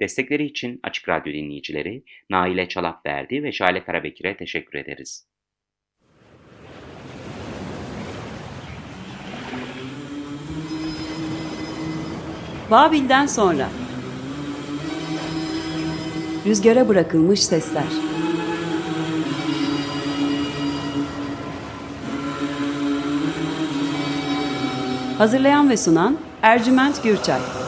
Destekleri için Açık Radyo dinleyicileri Naile Çalapverdi ve Şale Karabekir'e teşekkür ederiz. Babil'den sonra. Rüzgara bırakılmış sesler. Hazırlayan ve sunan Ercüment Gürçay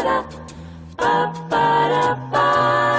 ba da ba ba da ba.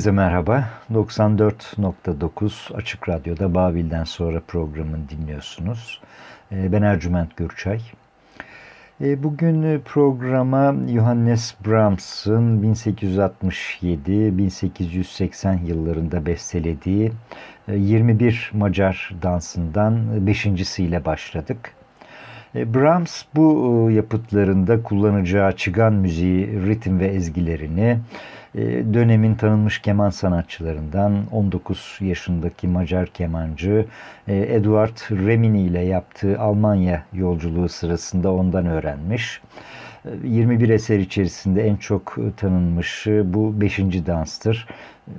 Herkese merhaba. 94.9 Açık Radyo'da Babil'den sonra programını dinliyorsunuz. Ee, ben Ercüment Gürçay. Ee, bugün programa Johannes Brahms'ın 1867-1880 yıllarında bestelediği 21 e, Macar dansından beşincisiyle başladık. E, Brahms bu e, yapıtlarında kullanacağı çıgan müziği, ritim ve ezgilerini e, dönemin tanınmış keman sanatçılarından 19 yaşındaki Macar kemancı e, Eduard Remini ile yaptığı Almanya yolculuğu sırasında ondan öğrenmiş. 21 e, eser içerisinde en çok tanınmışı bu 5. danstır.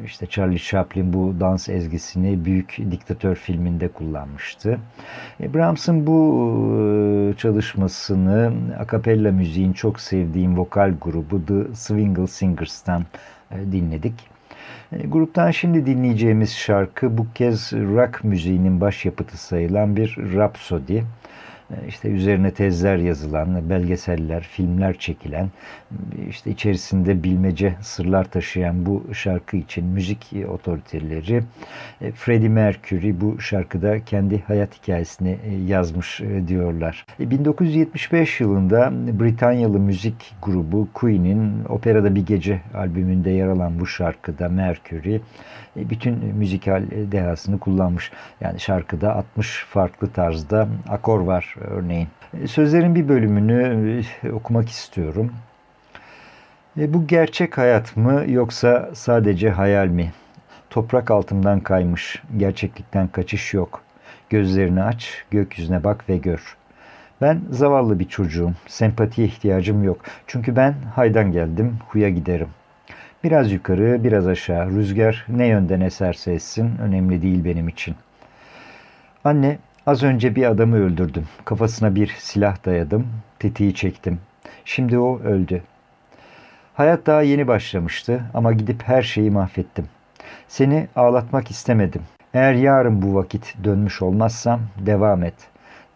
İşte Charlie Chaplin bu dans ezgisini Büyük Diktatör filminde kullanmıştı. Brahms'ın bu çalışmasını akapella müziğin çok sevdiğim vokal grubu The Swingle Singers'tan dinledik. Gruptan şimdi dinleyeceğimiz şarkı bu kez rock müziğinin başyapıtı sayılan bir Rhapsody. E, işte üzerine tezler yazılan, belgeseller, filmler çekilen, işte içerisinde bilmece sırlar taşıyan bu şarkı için müzik otoriteleri e, Freddie Mercury bu şarkıda kendi hayat hikayesini e, yazmış diyorlar. 1975 yılında Britanyalı müzik grubu Queen'in Operada Bir Gece albümünde yer alan bu şarkıda Mercury bütün müzikal dehasını kullanmış. Yani şarkıda 60 farklı tarzda akor var örneğin. Sözlerin bir bölümünü e, okumak istiyorum. E, bu gerçek hayat mı yoksa sadece hayal mi? Toprak altından kaymış, gerçeklikten kaçış yok. Gözlerini aç, gökyüzüne bak ve gör. Ben zavallı bir çocuğum. Sempatiye ihtiyacım yok. Çünkü ben haydan geldim, huya giderim. Biraz yukarı, biraz aşağı. Rüzgar ne yönden eserse essin önemli değil benim için. Anne, az önce bir adamı öldürdüm. Kafasına bir silah dayadım. Tetiği çektim. Şimdi o öldü. Hayat daha yeni başlamıştı ama gidip her şeyi mahvettim. Seni ağlatmak istemedim. Eğer yarın bu vakit dönmüş olmazsam devam et.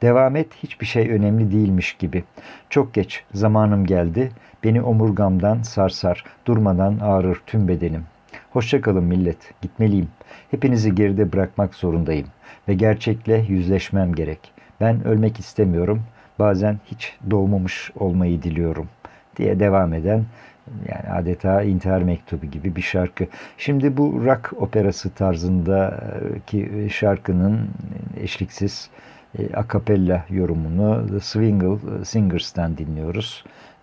Devam et hiçbir şey önemli değilmiş gibi. Çok geç zamanım geldi. Beni omurgamdan sarsar. Durmadan ağrır tüm bedenim. Hoşçakalın millet. Gitmeliyim. Hepinizi geride bırakmak zorundayım. Ve gerçekle yüzleşmem gerek. Ben ölmek istemiyorum. Bazen hiç doğmamış olmayı diliyorum. Diye devam eden yani adeta intihar mektubu gibi bir şarkı. Şimdi bu rock operası tarzındaki şarkının eşliksiz e, akapella yorumunu The Swingle Singers'tan dinliyoruz.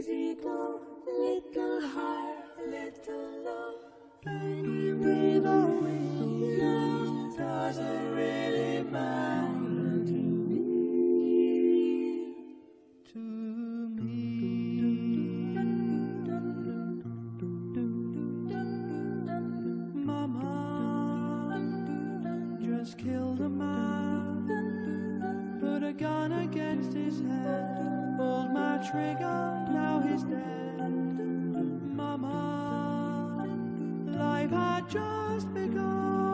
easy go, little high, little low. Any breathe away, love doesn't really matter to me. To me. Mama just killed a man, put a gun against his head trigger, now he's dead. Mama, life had just begun,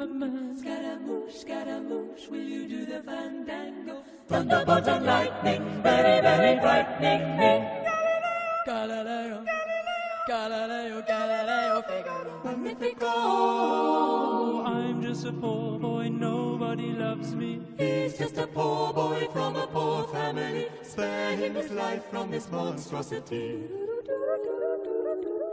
Scaramouche, Scaramouche, will you do the fandango? Thunderbolt and lightning, very, very frightening me. Galileo, Galileo, Galileo, Figaro, Magnifico. I'm just a poor boy, nobody loves me. He's just a poor boy from a poor family. Spare him his life from this monstrosity.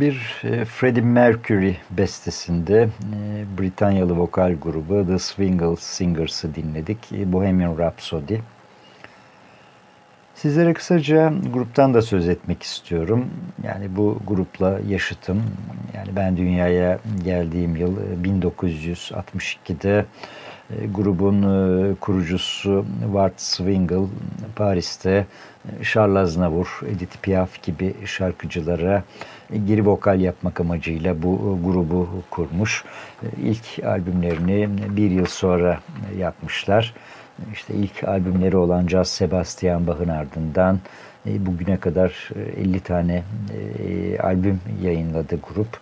Bir e, Freddie Mercury bestesinde e, Britanyalı vokal grubu The Swingle Singers'ı dinledik. E, Bohemian Rhapsody. Sizlere kısaca gruptan da söz etmek istiyorum. Yani bu grupla yaşıtım. Yani ben dünyaya geldiğim yıl e, 1962'de e, grubun e, kurucusu Wart Swingle Paris'te e, Charles Aznavour, Edith Piaf gibi şarkıcılara e, geri vokal yapmak amacıyla bu e, grubu kurmuş. E, İlk albümlerini bir yıl sonra e, yapmışlar. İşte ilk albümleri olan Jazz Sebastian Bach'ın ardından e, bugüne kadar e, 50 tane e, albüm yayınladı grup.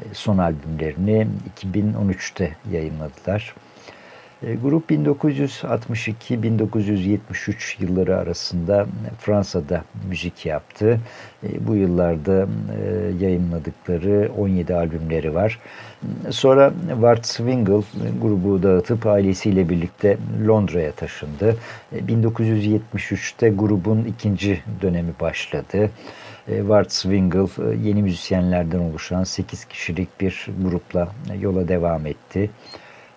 E, Son albümlerini 2013'te yayınladılar. E, Grup 1962-1973 yılları arasında Fransa'da müzik yaptı. E, Bu yıllarda e, yayınladıkları 17 albümleri var. Sonra Wart Swingle grubu dağıtıp ailesiyle birlikte Londra'ya taşındı. E, 1973'te grubun ikinci dönemi başladı. E, Wart Swingle e, yeni müzisyenlerden oluşan 8 kişilik bir grupla yola devam etti.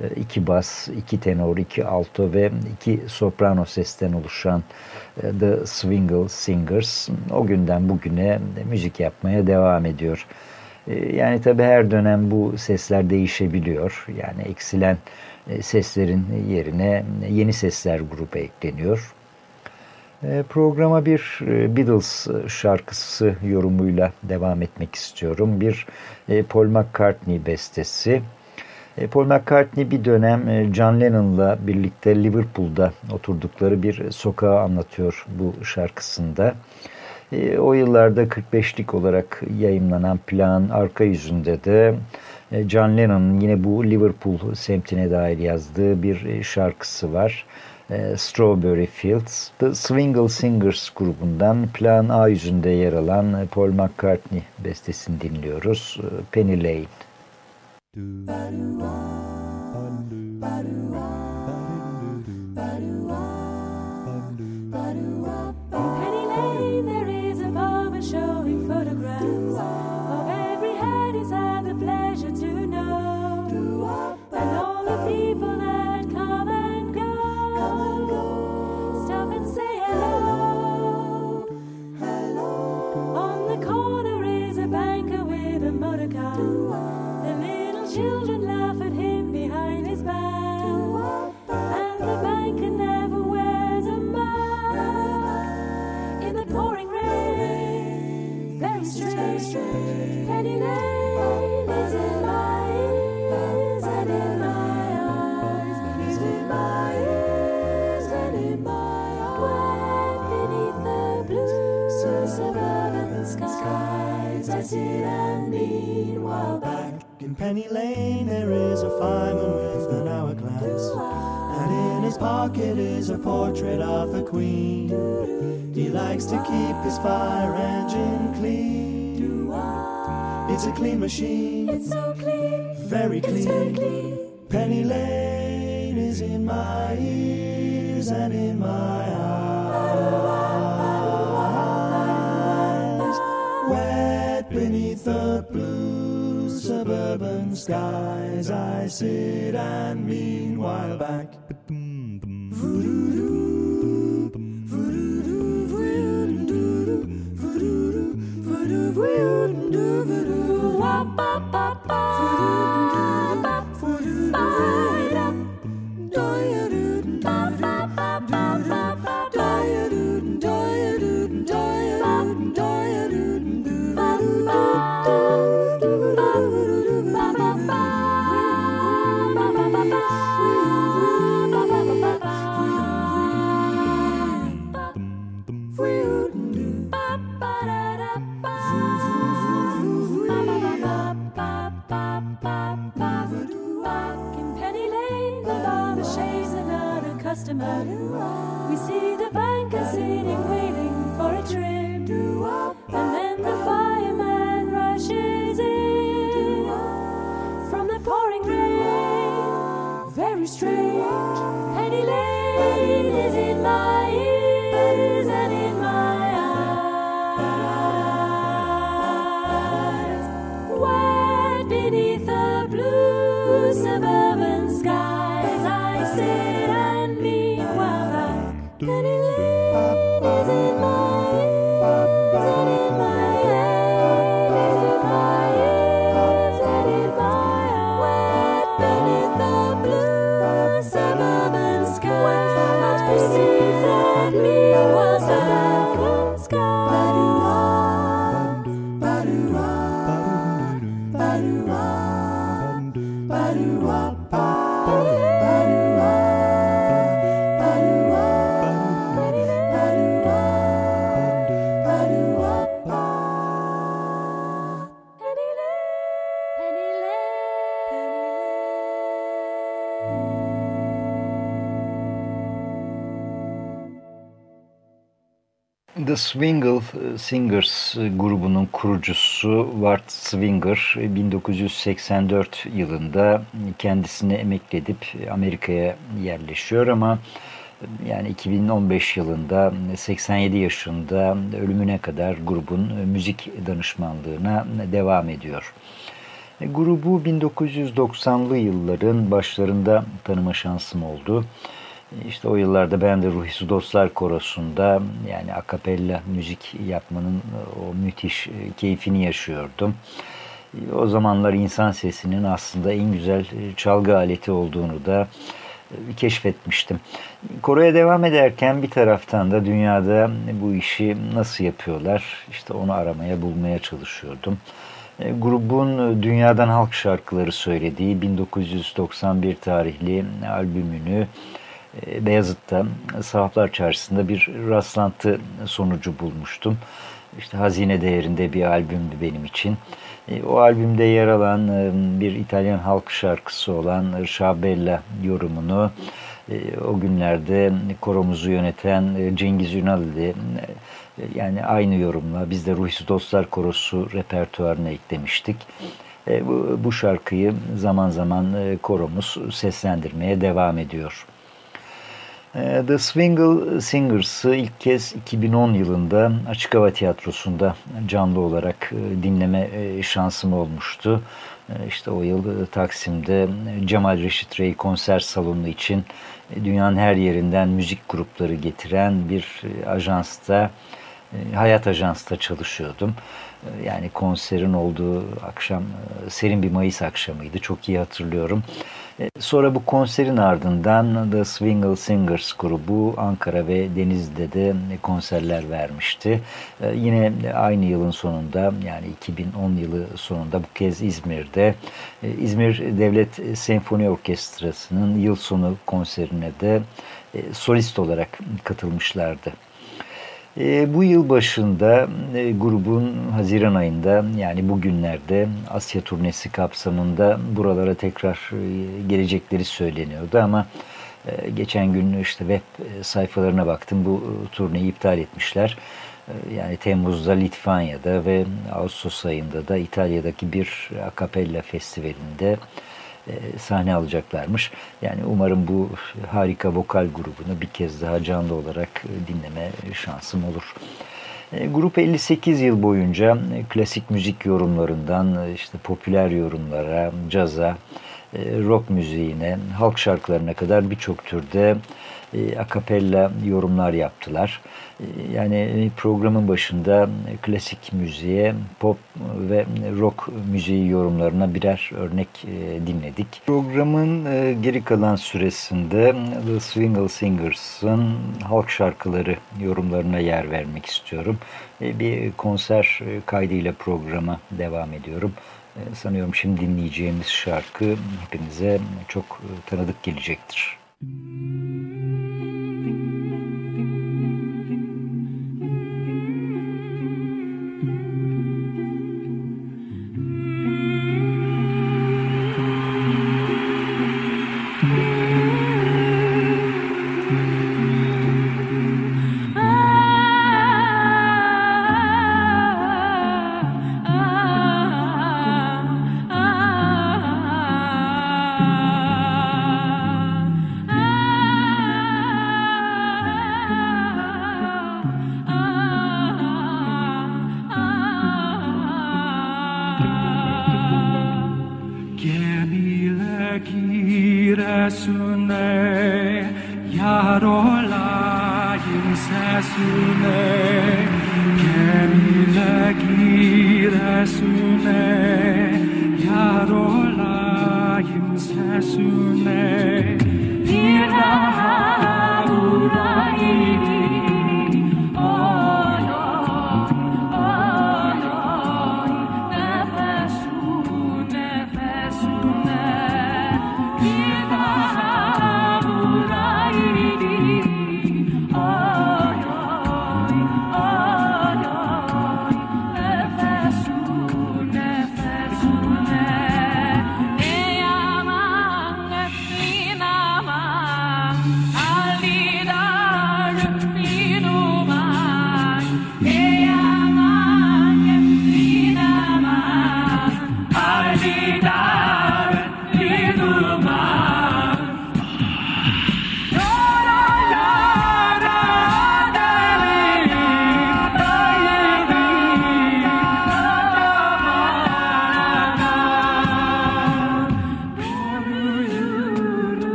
E, iki bas, iki tenor, iki alto ve iki soprano sesten oluşan e, The Swingle Singers o günden bugüne müzik yapmaya devam ediyor. E, Yani tabi her dönem bu sesler değişebiliyor. Yani eksilen e, seslerin yerine yeni sesler gruba ekleniyor. E, Programa bir e, Beatles şarkısı yorumuyla devam etmek istiyorum. Bir e, Paul McCartney bestesi. E, Paul McCartney bir dönem e, John Lennon'la birlikte Liverpool'da oturdukları bir sokağı anlatıyor bu şarkısında. E, O yıllarda 45'lik olarak yayımlanan plan arka yüzünde de John Lennon'ın yine bu Liverpool semtine dair yazdığı bir şarkısı var. Strawberry Fields. The Swingle Singers grubundan plan A yüzünde yer alan Paul McCartney bestesini dinliyoruz. Penny Lane. do, ba do, ba do, do, do, do, in Penny Lane there is a fireman with an hourglass. And in his pocket is a portrait of the Queen. He likes to keep his fire engine clean. It's a clean machine, It's so clean, very clean. very clean. Penny Lane is in my ears and in my eyes. Suburban skies, I sit and meanwhile back. Back The Swingle Singers grubunun kurucusu Wart Swinger 1984 yılında kendisini emekli edip Amerika'ya yerleşiyor ama yani 2015 yılında 87 yaşında ölümüne kadar grubun müzik danışmanlığına devam ediyor. Grubu 1990'lı yılların başlarında tanıma şansım oldu. İşte o yıllarda ben de Ruhi Dostlar Korosu'nda yani akapella müzik yapmanın o müthiş keyfini yaşıyordum. O zamanlar insan sesinin aslında en güzel çalgı aleti olduğunu da keşfetmiştim. Koroya devam ederken bir taraftan da dünyada bu işi nasıl yapıyorlar işte onu aramaya bulmaya çalışıyordum. E, Grubun dünyadan halk şarkıları söylediği 1991 tarihli albümünü e, Beyazıt'ta Sahaflar Çarşısı'nda bir rastlantı sonucu bulmuştum. İşte hazine değerinde bir albümdü benim için. E, O albümde yer alan e, bir İtalyan halk şarkısı olan Şabella yorumunu e, o günlerde koromuzu yöneten e, Cengiz Ünal'di. Yani aynı yorumla biz de Ruhsuz Dostlar Korosu repertuarına eklemiştik. Bu, bu şarkıyı zaman zaman koromuz seslendirmeye devam ediyor. E, The Swingle Singers'ı ilk kez 2010 yılında Açık Hava Tiyatrosu'nda canlı olarak e, dinleme e, şansım olmuştu. E, İşte o yıl Taksim'de Cemal Reşit Rey konser salonu için dünyanın her yerinden müzik grupları getiren bir ajansta, Hayat Ajans'ta çalışıyordum. Yani konserin olduğu akşam serin bir Mayıs akşamıydı. Çok iyi hatırlıyorum. Sonra bu konserin ardından The Swingle Singers grubu Ankara ve Denizli'de de konserler vermişti. E, Yine aynı yılın sonunda yani 2010 yılı sonunda bu kez İzmir'de e, İzmir Devlet Senfoni Orkestrası'nın yıl sonu konserine de e, solist olarak katılmışlardı. E, bu yıl başında e, grubun Haziran ayında yani bugünlerde Asya turnesi kapsamında buralara tekrar e, gelecekleri söyleniyordu ama e, geçen gün işte web sayfalarına baktım bu e, turneyi iptal etmişler. E, yani Temmuz'da Litvanya'da ve Ağustos ayında da İtalya'daki bir akapella festivalinde e, sahne alacaklarmış. Yani umarım bu harika vokal grubunu bir kez daha canlı olarak e, dinleme şansım olur. E, grup 58 yıl boyunca klasik müzik yorumlarından işte popüler yorumlara, caza, rock müziğine, halk şarkılarına kadar birçok türde akapella yorumlar yaptılar. Yani programın başında klasik müziğe, pop ve rock müziği yorumlarına birer örnek e, dinledik. Programın e, geri kalan süresinde The Swingle Singers'ın halk şarkıları yorumlarına yer vermek istiyorum. E, bir konser kaydıyla programa devam ediyorum. Sanıyorum şimdi dinleyeceğimiz şarkı hepimize çok tanıdık gelecektir. Müzik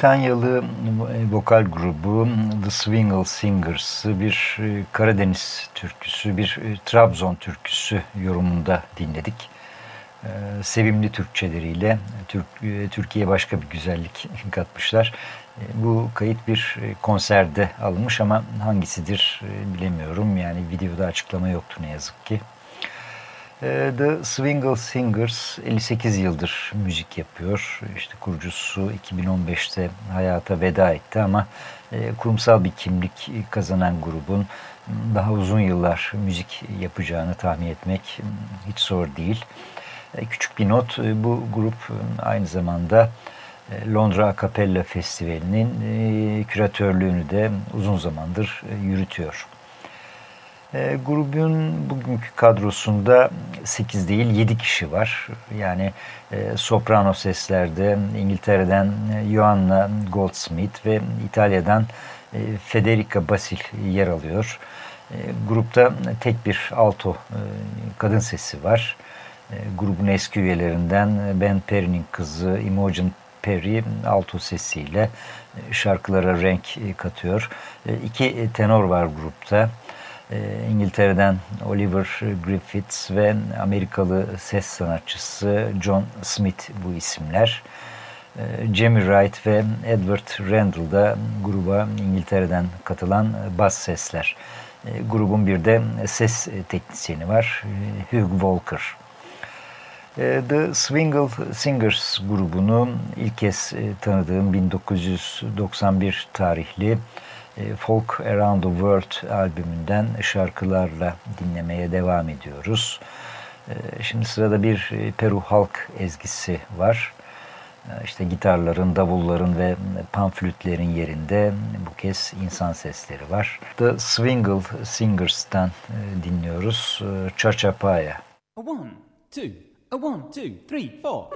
Britanyalı e, vokal grubu The Swingle Singers bir e, Karadeniz türküsü, bir e, Trabzon türküsü yorumunda dinledik. Sevimli Türkçeleriyle Türkiye'ye başka bir güzellik katmışlar. Bu kayıt bir konserde alınmış ama hangisidir bilemiyorum. Yani videoda açıklama yoktu ne yazık ki. Ee, The Swingle Singers 58 yıldır müzik yapıyor. İşte kurucusu 2015'te hayata veda etti ama e, kurumsal bir kimlik kazanan grubun daha uzun yıllar müzik yapacağını tahmin etmek hiç zor değil. E, küçük bir not, e, bu grup aynı zamanda Londra Acapella Festivali'nin küratörlüğünü de uzun zamandır yürütüyor. E, grubun bugünkü kadrosunda 8 değil 7 kişi var. Yani e, soprano seslerde İngiltere'den e, Joanna Goldsmith ve İtalya'dan e, Federica Basil yer alıyor. E, grupta tek bir alto e, kadın sesi var. E, grubun eski üyelerinden Ben Perry'nin kızı Imogen Perry alto sesiyle şarkılara renk katıyor. İki tenor var grupta. İngiltere'den Oliver Griffiths ve Amerikalı ses sanatçısı John Smith bu isimler. Jamie Wright ve Edward Randall da gruba İngiltere'den katılan bas sesler. Grubun bir de ses teknisyeni var Hugh Walker. The Swingle Singers grubunu ilk kez tanıdığım 1991 tarihli Folk Around the World albümünden şarkılarla dinlemeye devam ediyoruz. Şimdi sırada bir Peru halk ezgisi var. İşte gitarların, davulların ve panflütlerin yerinde bu kez insan sesleri var. The Swingle Singers'tan dinliyoruz. Chachapaya. One, two, a one, two, three, four.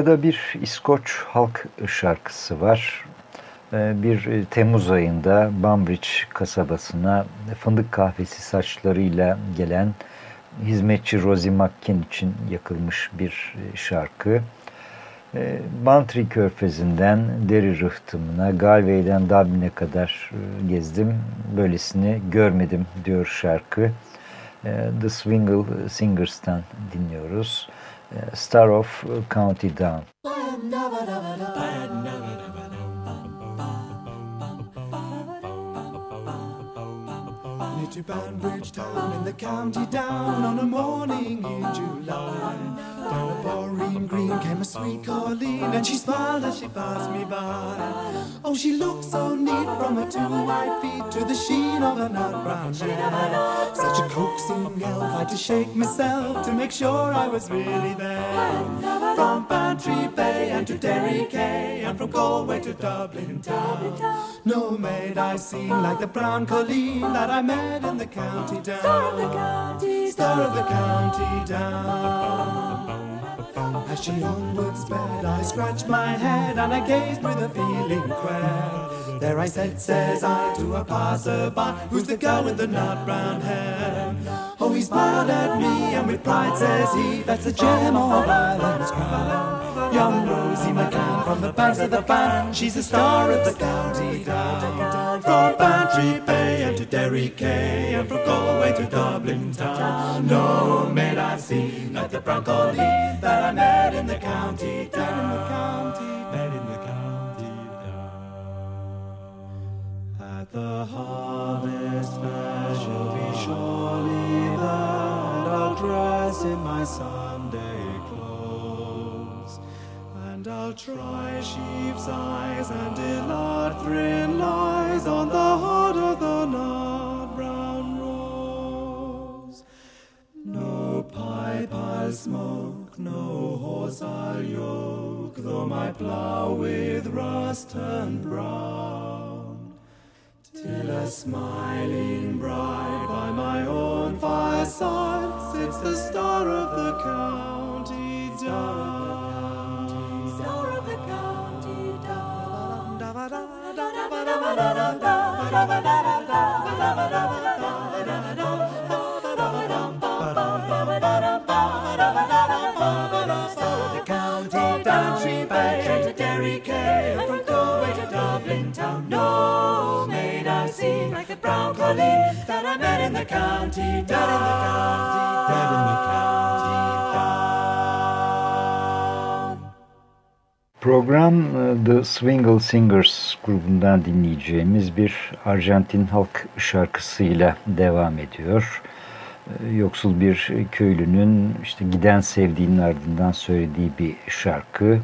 Sırada bir İskoç halk şarkısı var. Bir Temmuz ayında Bambridge kasabasına fındık kahvesi saçlarıyla gelen hizmetçi Rosie McKin için yakılmış bir şarkı. Bantry Körfezi'nden Deri Rıhtımı'na, Galway'den Dublin'e kadar gezdim. Böylesini görmedim diyor şarkı. The Swingle Singers'tan dinliyoruz. Star of County Down. Town in the county down on a morning in July. Down a Boreen Green came a sweet Colleen and she smiled as she passed me by. Oh, she looked so neat from her two white feet to the sheen of her nut brown hair. Such a coaxing elf, I had to shake myself to make sure I was really there. From Bantry Bay and to Derry Quay and from Galway to Dublin town. No maid I seen like the brown Colleen that I met in the county down. Star of the county Star As she onward sped, I scratched my head and I gazed with a feeling queer. There I said, says I to a passerby, who's the girl with the nut brown hair? Oh, he smiled at me and with pride says he, that's the gem of Ireland's crown. Young Rosie McCann from the banks of the Bann, she's the star of the county down. From Bantry Bay and to Derry Quay and from Galway to Dublin town. No maid I've seen like the brown that I met in the county down. In the county, met in the county down. At the harvest fair she'll be surely and I'll dress in my Sunday Try sheep's eyes and thin lies on the heart of the nut brown rose. No pipe I'll smoke, no horse I'll yoke, though my plough with rust turn brown. Till a smiling bride by my own fireside sits the star of the county down. That I met in the county down. Program e, The Swingle Singers grubundan dinleyeceğimiz bir Arjantin halk şarkısıyla devam ediyor. E, Yoksul bir köylünün işte giden sevdiğinin ardından söylediği bir şarkı.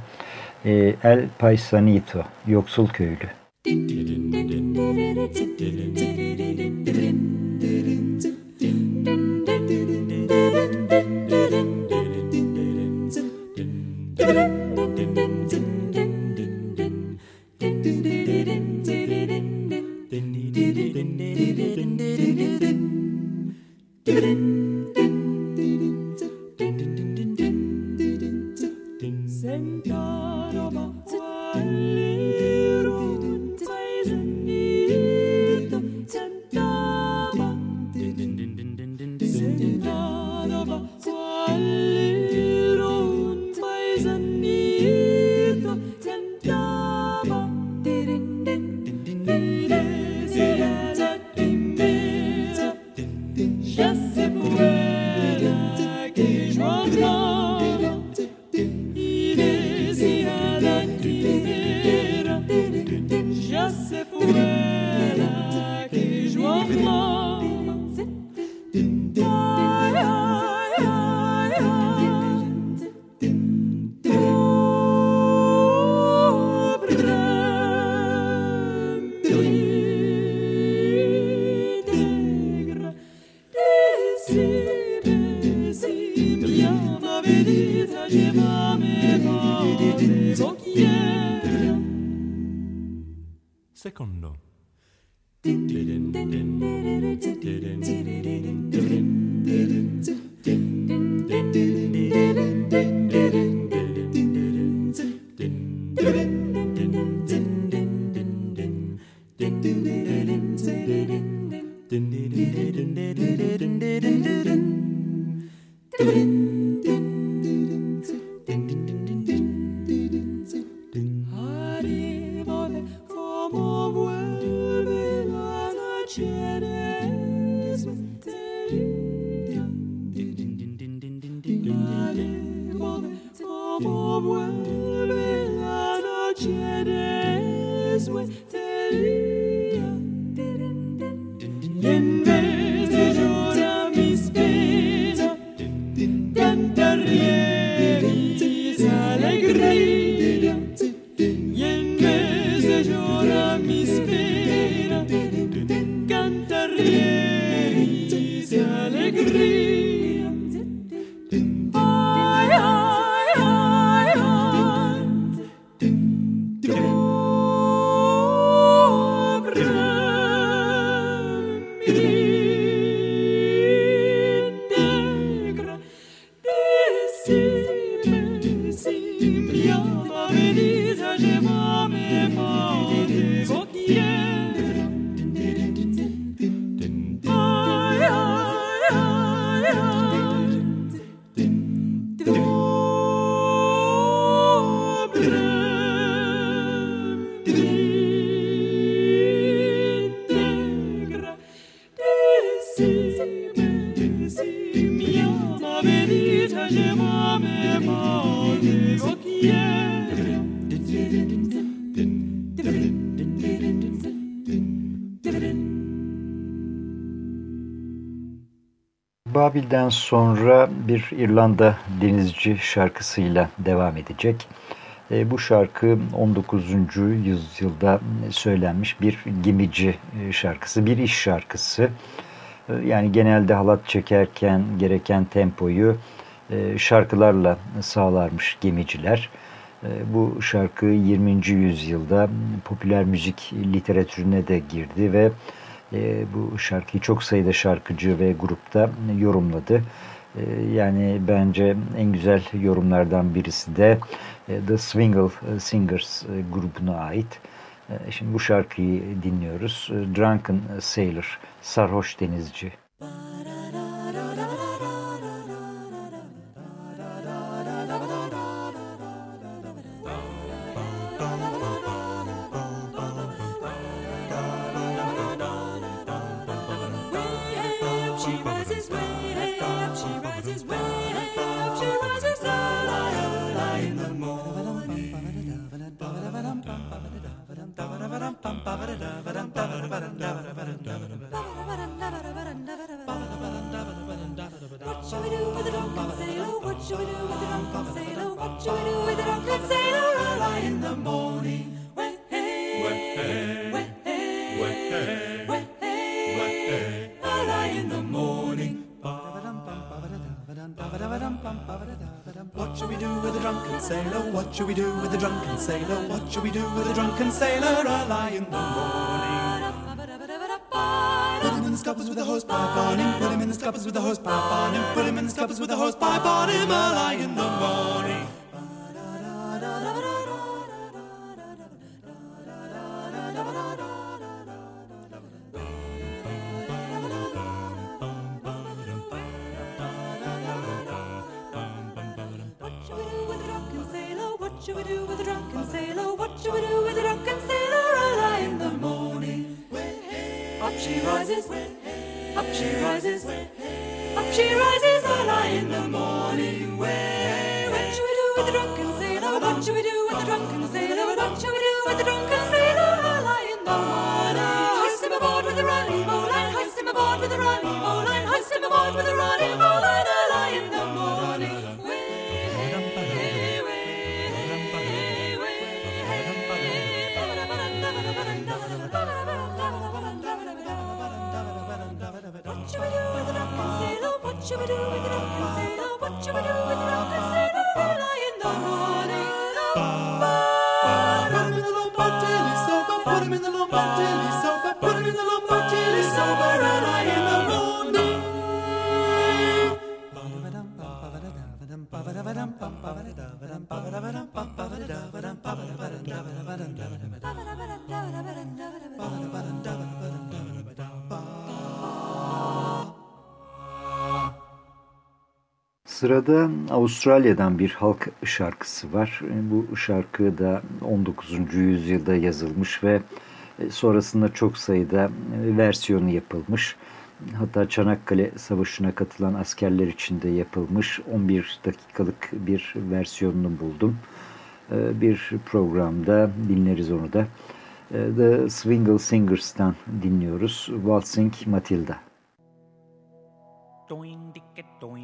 E, El Paisanito, Yoksul Köylü. Sentado Babil'den sonra bir İrlanda denizci şarkısıyla devam edecek. E, bu şarkı 19. yüzyılda söylenmiş bir gemici e, şarkısı, bir iş şarkısı. E, yani genelde halat çekerken gereken tempoyu şarkılarla sağlarmış gemiciler. Bu şarkı 20. yüzyılda popüler müzik literatürüne de girdi ve e, bu şarkıyı çok sayıda şarkıcı ve grupta yorumladı. E, yani bence en güzel yorumlardan birisi de e, The Swingle Singers e, grubuna ait. E, şimdi bu şarkıyı dinliyoruz. E, Drunken Sailor, Sarhoş Denizci. She sailor? What shall we do with a drunken sailor early in the morning? Way way way way way hey, in the morning. What shall we do with a drunken sailor? What shall we do with a drunken sailor? What shall we do with a drunken sailor early in the morning? Put him in the scuppers with a hose pipe on him. Put him in the scuppers with a hose pipe on him. Put him in the scuppers with a hose pipe on him early in the morning. Sırada Avustralya'dan bir halk şarkısı var. Bu şarkı da 19. yüzyılda yazılmış ve sonrasında çok sayıda versiyonu yapılmış. Hatta Çanakkale Savaşı'na katılan askerler için de yapılmış 11 dakikalık bir versiyonunu buldum. Bir programda dinleriz onu da. The Swingle Singers'tan dinliyoruz. Waltzing Matilda. Doing dicka doing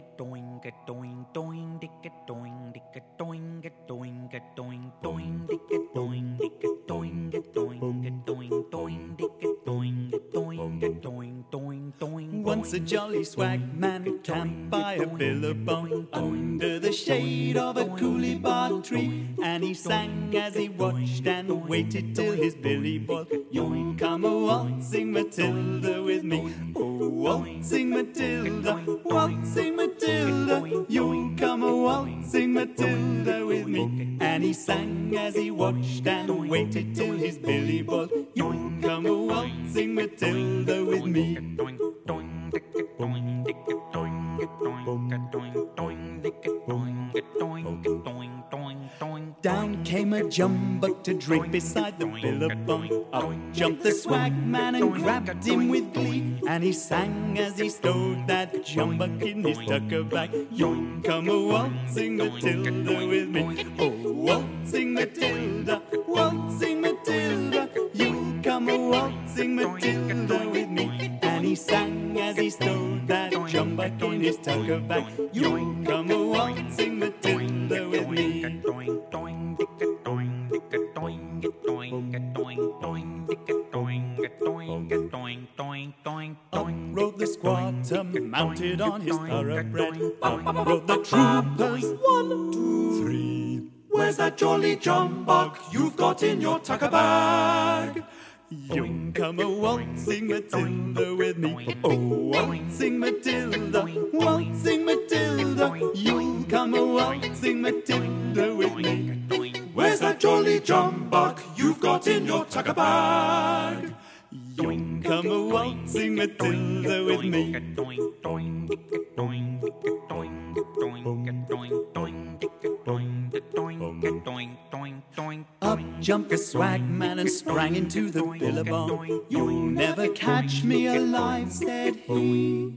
a doing a doing doing dicka doing dicka doing a doing a doing doing dicka doing dicka doing a doing a doing doing dicka doing a doing a doing doing doing Once a jolly swag man camped by a billabong under the shade of a coolie bar tree, and he sang as he watched and waited till his billy boy. You come a waltzing Matilda with me, oh waltzing Matilda, waltzing Matilda. you'll come a waltzing Matilda with me, and he sang as he watched and waited till his billy boy. you'll come a waltzing Matilda with me. Down came a jumbuck to drink beside the billabong. Up jumped the swag man and grabbed him with glee. And he sang as he stowed that jumbuck in his tucker bag. You come a waltzing Matilda with me. Oh, waltzing Matilda, waltzing Matilda. You come a waltzing Matilda with me. And he sang as he stowed that jumbuck in his tucker bag. You come a waltzing Matilda with me. Up rode the squatter, mounted on his thoroughbred. Up rode the troopers, one, two, three. Where's that jolly jumbuck you've got in your tucker bag? You come a waltzing Matilda with me. Oh, waltzing Matilda, waltzing Matilda. You come a waltzing Matilda with me. Where's that jolly jumbuck you've got in your tucker bag? You come a waltzing Matilda with me. Up jumped the swag man and sprang into the billabong. You'll never catch me alive, said he.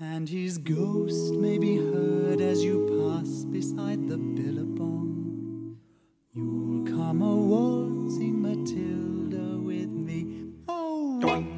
And his ghost may be heard as you pass beside the billabong. You'll come a waltzing Matilda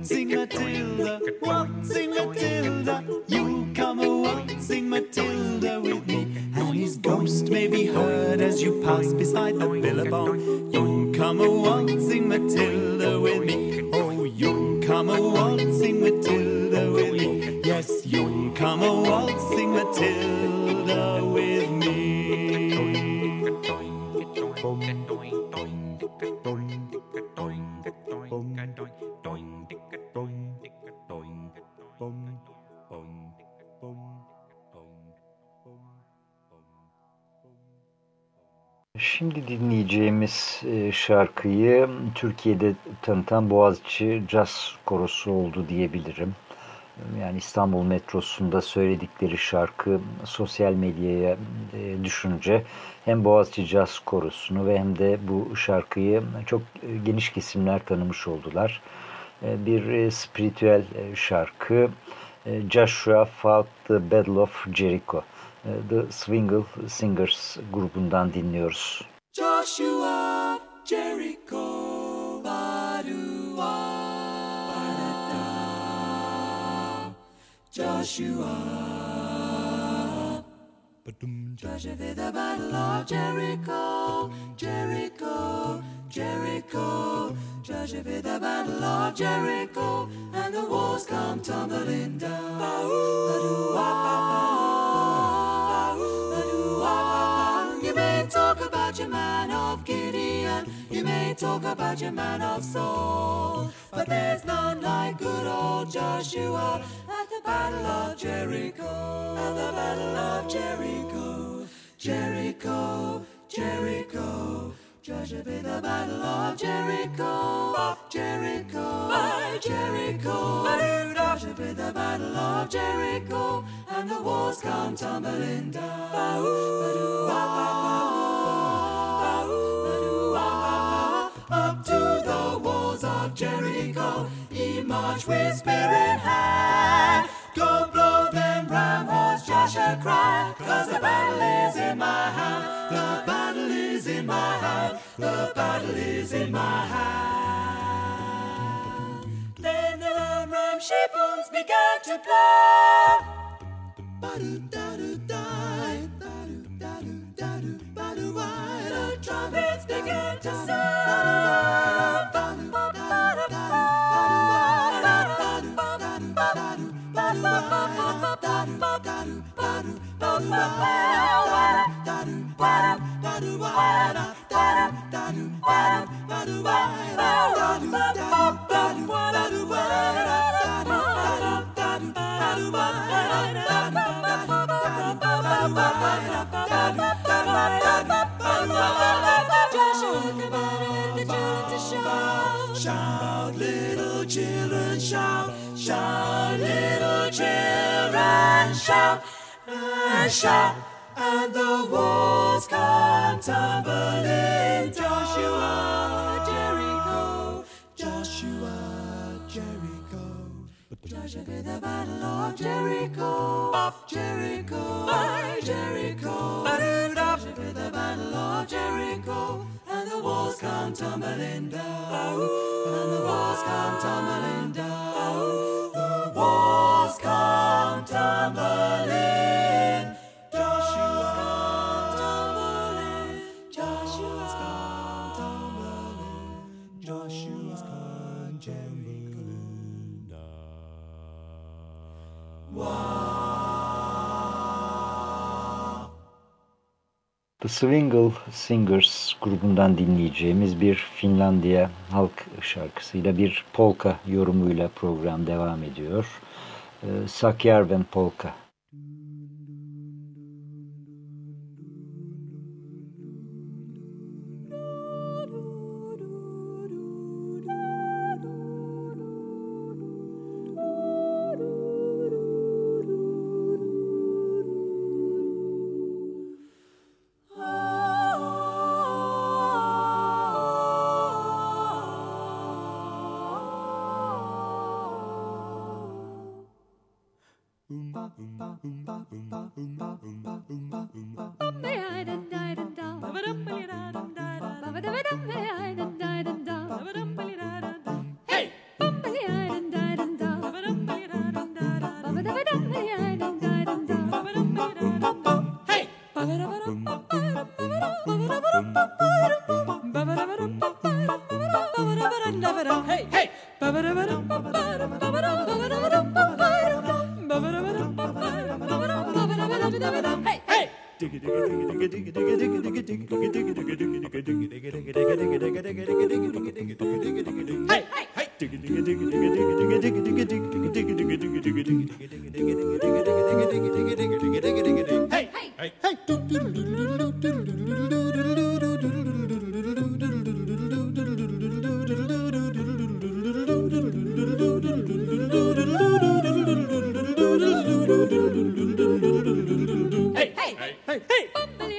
waltzing Matilda, waltzing Matilda. You'll come a waltzing Matilda with me. And his ghost may be heard as you pass beside the billabong. You'll come a waltzing Matilda with me. Oh, you'll come a waltzing Matilda with me. Yes, you'll come a waltzing Matilda with me. Şimdi dinleyeceğimiz e, şarkıyı Türkiye'de tanıtan Boğaziçi Caz Korosu oldu diyebilirim. Yani İstanbul metrosunda söyledikleri şarkı sosyal medyaya e, düşünce hem Boğaziçi Caz Korosu'nu ve hem de bu şarkıyı çok e, geniş kesimler tanımış oldular. Bir spiritüel şarkı Joshua Fought the Battle of Jericho. The Swingle Singers grubundan dinliyoruz. Joshua, Jericho, Badua, Barata, Joshua. Joshua did the battle of Jericho, Jericho, Jericho. Joshua did the battle of Jericho, and the walls come tumbling down. You talk about your man of soul. but there's none like good old Joshua at the battle of Jericho. At the battle of Jericho, Jericho, Jericho. Joshua in the battle of Jericho, Jericho, Jericho. Joshua in the battle of Jericho, and the walls come tumbling down. Jericho, he marched with spear in hand. Go blow them ram horns, Joshua cried, cause the battle is in my hand. The battle is in my hand. The battle is in my hand. Then the ram ram horns began to play. Shout, little children, shout, shout, little children, shout, and shout, and the walls come tumbling. Joshua Jericho, Joshua Jericho, Joshua the battle of Jericho, Up Jericho, by Jericho, Joshua the battle of Jericho, and the walls come tumbling down, and the walls come tumbling down, the walls come tumbling. The Swingle Singers grubundan dinleyeceğimiz bir Finlandiya halk şarkısıyla bir polka yorumuyla program devam ediyor.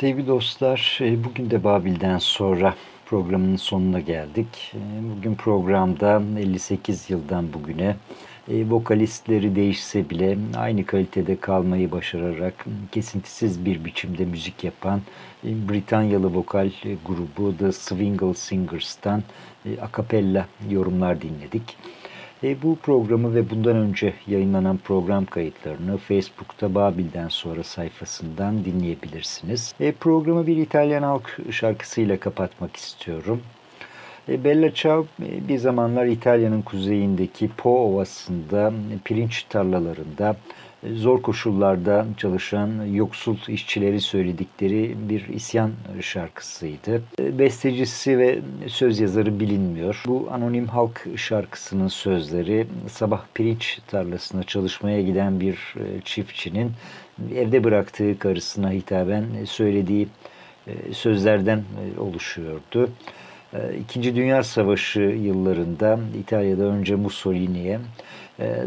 Sevgili dostlar, e, bugün de Babil'den sonra programın sonuna geldik. E, Bugün programda 58 yıldan bugüne e, vokalistleri değişse bile aynı kalitede kalmayı başararak kesintisiz bir biçimde müzik yapan Britanyalı vokal grubu The Swingle Singers'tan akapella yorumlar dinledik. E, bu programı ve bundan önce yayınlanan program kayıtlarını Facebook'ta Babil'den sonra sayfasından dinleyebilirsiniz. E, programı bir İtalyan halk şarkısıyla kapatmak istiyorum. E, Bella Ciao e, bir zamanlar İtalya'nın kuzeyindeki Po Ovası'nda pirinç tarlalarında zor koşullarda çalışan yoksul işçileri söyledikleri bir isyan şarkısıydı. E, Bestecisi ve söz yazarı bilinmiyor. Bu anonim halk şarkısının sözleri sabah pirinç tarlasına çalışmaya giden bir e, çiftçinin evde bıraktığı karısına hitaben söylediği e, sözlerden e, oluşuyordu. E, İkinci Dünya Savaşı yıllarında İtalya'da önce Mussolini'ye e,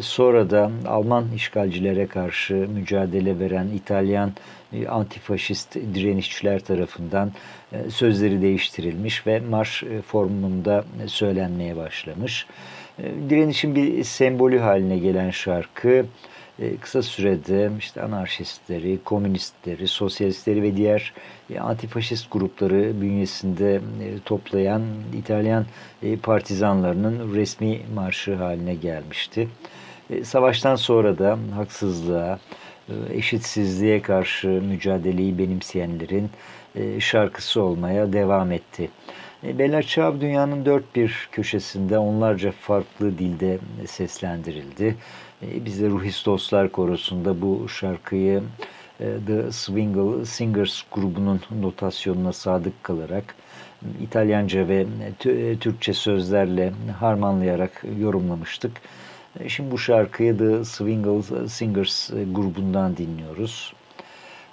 sonra da Alman işgalcilere karşı mücadele veren İtalyan e, antifaşist direnişçiler tarafından e, sözleri değiştirilmiş ve marş e, formunda söylenmeye başlamış. Direnişin bir sembolü haline gelen şarkı kısa sürede işte anarşistleri, komünistleri, sosyalistleri ve diğer e, antifaşist grupları bünyesinde toplayan İtalyan partizanlarının resmi marşı haline gelmişti. Savaştan sonra da haksızlığa, eşitsizliğe karşı mücadeleyi benimseyenlerin şarkısı olmaya devam etti. Bella Ciao dünyanın dört bir köşesinde onlarca farklı dilde seslendirildi. E, biz de Ruhis Dostlar Korosu'nda bu şarkıyı e, The Swingle Singers grubunun notasyonuna sadık kalarak İtalyanca ve e, Türkçe sözlerle harmanlayarak yorumlamıştık. Şimdi bu şarkıyı The Swingle Singers grubundan dinliyoruz.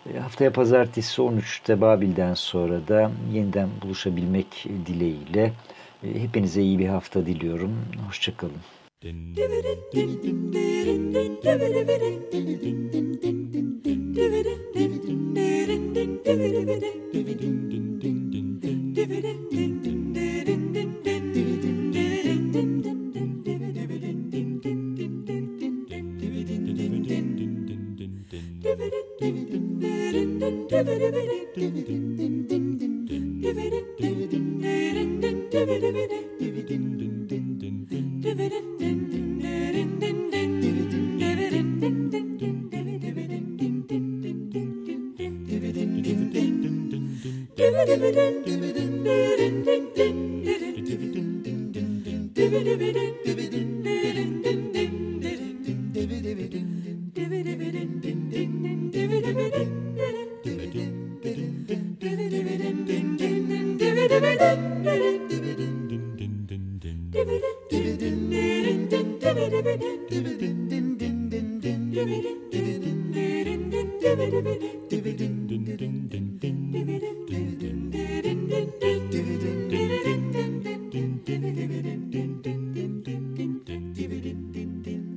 Haftaya pazartesi 13'te Babil'den sonra da yeniden buluşabilmek dileğiyle hepinize iyi bir hafta diliyorum. Hoşçakalın.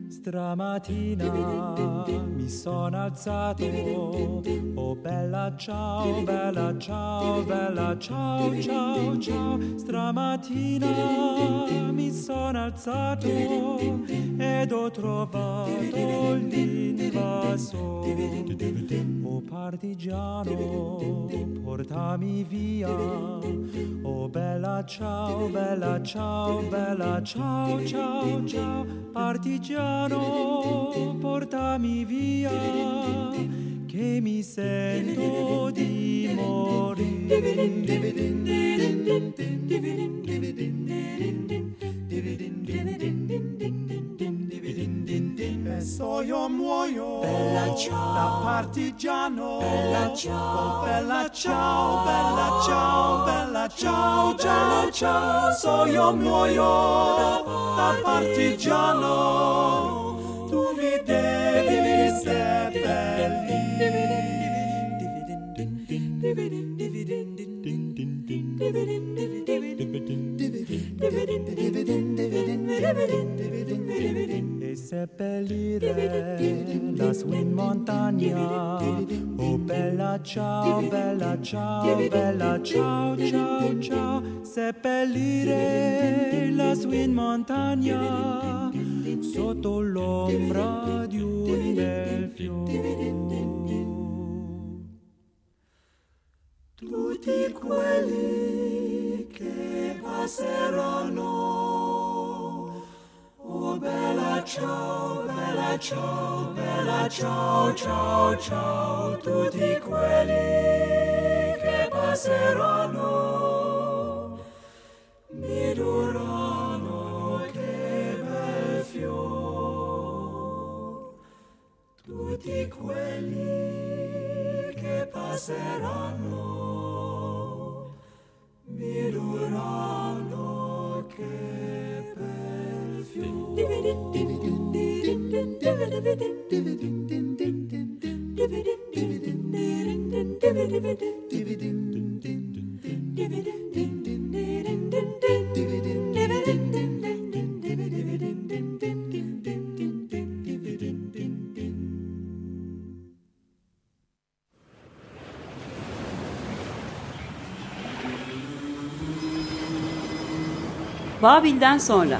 Stamattina mi sono alzato, oh bella ciao, bella ciao, bella ciao, ciao, ciao. Stamattina mi sono alzato ed ho trovato l'invaso. Partigiano, portami via. Oh bella ciao, bella ciao, bella ciao, ciao, ciao. Partigiano, portami via, che mi sento di morire. E so io muoio. Bella ciao, da partigiano. Bella ciao, oh, bella ciao, bella ciao, bella ciao, ciao, ciao, so io muoio. Da partigiano, tu mi devi seppellire seppellire lassù in montagna. Oh bella ciao, bella ciao, bella ciao, ciao, ciao. Seppellire lassù in montagna sotto l'ombra di un bel fiore. Tutti quelli che passeranno bella ciao, bella ciao, bella ciao, ciao, ciao, tutti quelli che passeranno mi diranno che bel fior. Tutti quelli che passeranno mi diranno Babil'den sonra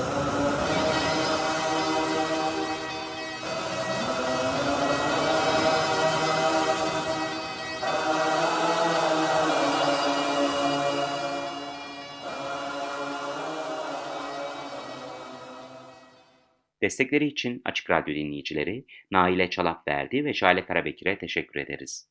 Destekleri için Açık Radyo dinleyicileri Naile Çalapverdi ve Şale Karabekir'e teşekkür ederiz.